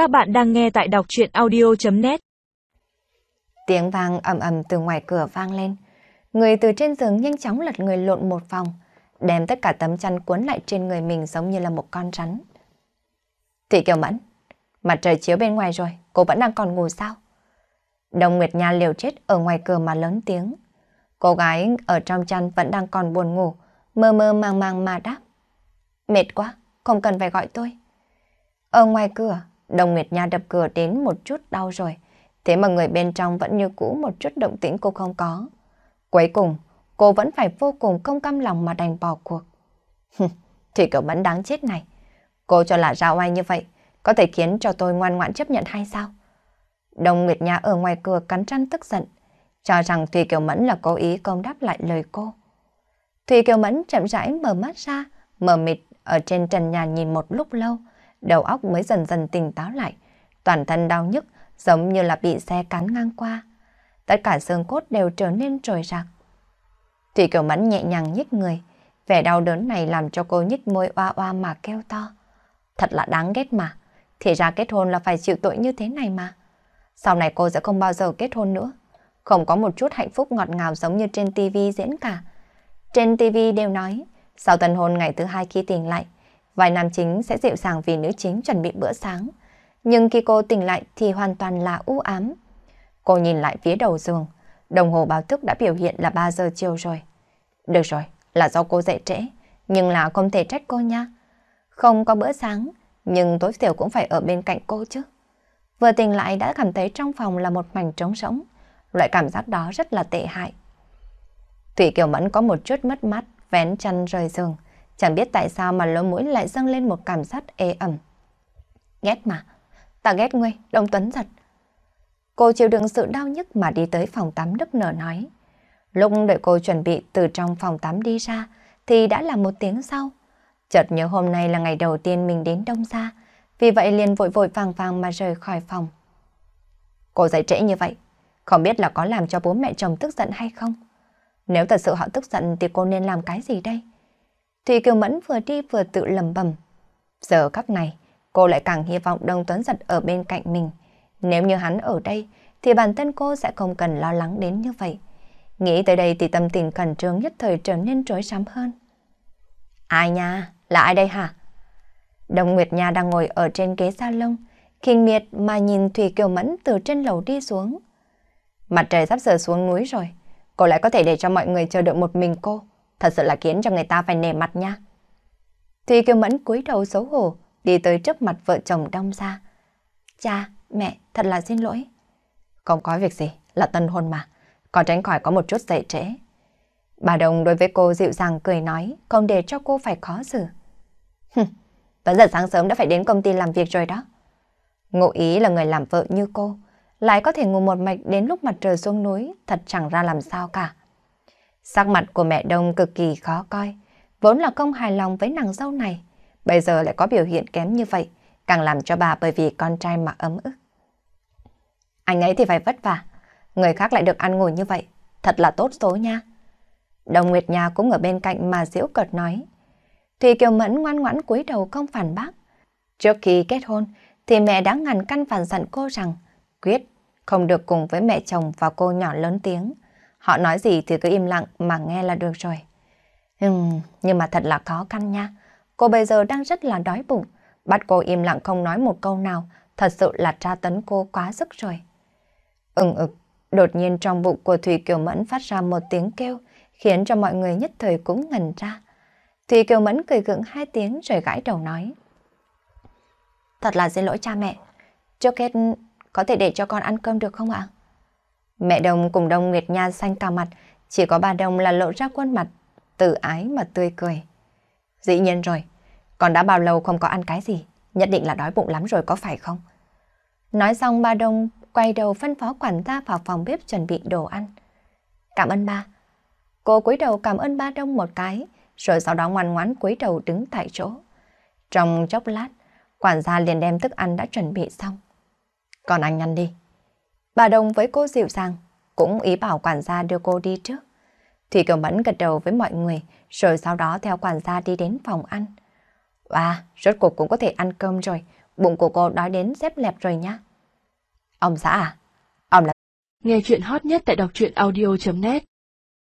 Các bạn đang nghe tại đọc chuyện audio.net Tiếng vang ầm ầm từ ngoài cửa vang lên. Người từ trên giường nhanh chóng lật người lộn một vòng, đem tất cả tấm chăn cuốn lại trên người mình giống như là một con rắn. Thị Kiều Mẫn, mặt trời chiếu bên ngoài rồi, cô vẫn đang còn ngủ sao? Đồng Nguyệt Nha liều chết ở ngoài cửa mà lớn tiếng. Cô gái ở trong chăn vẫn đang còn buồn ngủ, mơ mơ màng màng mà đáp. Mệt quá, không cần phải gọi tôi. Ở ngoài cửa, Đồng Nguyệt Nha đập cửa đến một chút đau rồi. Thế mà người bên trong vẫn như cũ một chút động tĩnh cô không có. Cuối cùng, cô vẫn phải vô cùng không cam lòng mà đành bỏ cuộc. Thì cậu vẫn đáng chết này. Cô cho là ra oai như vậy, có thể khiến cho tôi ngoan ngoãn chấp nhận hay sao? Đồng Nguyệt Nha ở ngoài cửa cắn răng tức giận, cho rằng Thùy Kiều Mẫn là cố ý công đáp lại lời cô. Thùy Kiều Mẫn chậm rãi mở mắt ra, mở mịt ở trên trần nhà nhìn một lúc lâu, đầu óc mới dần dần tỉnh táo lại, toàn thân đau nhức giống như là bị xe cán ngang qua. Tất cả xương cốt đều trở nên trồi rạc. Thủy Kiều Mẫn nhẹ nhàng nhích người, vẻ đau đớn này làm cho cô nhích môi oa oa mà kêu to. Thật là đáng ghét mà, thì ra kết hôn là phải chịu tội như thế này mà. Sau này cô sẽ không bao giờ kết hôn nữa, không có một chút hạnh phúc ngọt ngào giống như trên TV diễn cả. Trên TV đều nói, sau tân hôn ngày thứ hai khi tỉnh lại, vài nam chính sẽ dịu dàng vì nữ chính chuẩn bị bữa sáng. Nhưng khi cô tỉnh lại thì hoàn toàn là u ám. Cô nhìn lại phía đầu giường, đồng hồ báo thức đã biểu hiện là 3 giờ chiều rồi. Được rồi, là do cô dậy trễ, nhưng là không thể trách cô nha. Không có bữa sáng, nhưng tối thiểu cũng phải ở bên cạnh cô chứ. Vừa tỉnh lại đã cảm thấy trong phòng là một mảnh trống rỗng. Loại cảm giác đó rất là tệ hại. Thủy Kiều Mẫn có một chút mất mát, vén chân rời giường. Chẳng biết tại sao mà lỗ mũi lại dâng lên một cảm giác ê ẩm. Ghét mà, ta ghét ngươi, Đông Tuấn giật. Cô chịu đựng sự đau nhức mà đi tới phòng tắm đức nở nói. Lúc đợi cô chuẩn bị từ trong phòng tắm đi ra thì đã là một tiếng sau. Chợt nhớ hôm nay là ngày đầu tiên mình đến Đông Gia, vì vậy liền vội vội vàng vàng mà rời khỏi phòng. Cô dậy trễ như vậy, không biết là có làm cho bố mẹ chồng tức giận hay không? Nếu thật sự họ tức giận thì cô nên làm cái gì đây? Thùy Kiều Mẫn vừa đi vừa tự lầm bầm. Giờ khắc này, cô lại càng hy vọng Đông Tuấn Giật ở bên cạnh mình. Nếu như hắn ở đây, thì bản thân cô sẽ không cần lo lắng đến như vậy. Nghĩ tới đây thì tâm tình cẩn trương nhất thời trở nên rối rắm hơn. Ai nha? Là ai đây hả? Đồng Nguyệt Nha đang ngồi ở trên ghế salon, khinh miệt mà nhìn Thủy Kiều Mẫn từ trên lầu đi xuống. Mặt trời sắp giờ xuống núi rồi, cô lại có thể để cho mọi người chờ đợi một mình cô thật sự là khiến cho người ta phải nề mặt nha. Thùy Kiều Mẫn cúi đầu xấu hổ, đi tới trước mặt vợ chồng đông ra. Cha, mẹ, thật là xin lỗi. Không có việc gì, là tân hôn mà, còn tránh khỏi có một chút dậy trễ. Bà Đồng đối với cô dịu dàng cười nói, không để cho cô phải khó xử. Vẫn giờ sáng sớm đã phải đến công ty làm việc rồi đó. Ngộ ý là người làm vợ như cô, lại có thể ngủ một mạch đến lúc mặt trời xuống núi, thật chẳng ra làm sao cả. Sắc mặt của mẹ Đông cực kỳ khó coi, vốn là không hài lòng với nàng dâu này. Bây giờ lại có biểu hiện kém như vậy, càng làm cho bà bởi vì con trai mà ấm ức. Anh ấy thì phải vất vả, người khác lại được ăn ngủ như vậy, thật là tốt số nha. Đồng Nguyệt Nha cũng ở bên cạnh mà diễu cợt nói. Thùy Kiều Mẫn ngoan ngoãn cúi đầu không phản bác. Trước khi kết hôn thì mẹ đã ngăn căn phản dặn cô rằng quyết không được cùng với mẹ chồng và cô nhỏ lớn tiếng. Họ nói gì thì cứ im lặng mà nghe là được rồi. Ừm, nhưng mà thật là khó khăn nha. Cô bây giờ đang rất là đói bụng. Bắt cô im lặng không nói một câu nào, thật sự là tra tấn cô quá sức rồi. Ưng ực, ừ. đột nhiên trong bụng của Thùy Kiều Mẫn phát ra một tiếng kêu, khiến cho mọi người nhất thời cũng ngần ra. Thùy Kiều Mẫn cười gượng hai tiếng rồi gãi đầu nói. Thật là xin lỗi cha mẹ. Trước hết, có thể để cho con ăn cơm được không ạ? Mẹ Đông cùng Đông Nguyệt Nha xanh cả mặt, chỉ có bà Đông là lộ ra khuôn mặt, tự ái mà tươi cười. Dĩ nhiên rồi, còn đã bao lâu không có ăn cái gì, nhất định là đói bụng lắm rồi có phải không? Nói xong bà Đông quay đầu phân phó quản gia vào phòng bếp chuẩn bị đồ ăn. Cảm ơn ba. Cô cúi đầu cảm ơn ba Đông một cái, rồi sau đó ngoan ngoãn cúi đầu đứng tại chỗ. Trong chốc lát, quản gia liền đem thức ăn đã chuẩn bị xong. Còn anh ăn đi. Bà Đồng với cô dịu dàng, cũng ý bảo quản gia đưa cô đi trước. Thủy Kiều Mẫn gật đầu với mọi người, rồi sau đó theo quản gia đi đến phòng ăn. À, rốt cuộc cũng có thể ăn cơm rồi, bụng của cô đói đến dép lẹp rồi nhá. Ông xã à? Ông là... Nghe chuyện hot nhất tại đọc truyện audio.net